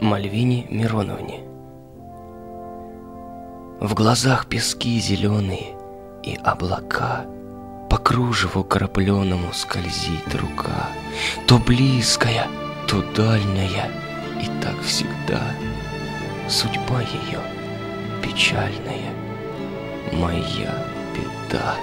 Мальвине Мироновне. В глазах пески зеленые и облака По кружеву крапленому скользит рука. То близкая, то дальняя И так всегда Судьба ее печальная. Моя беда.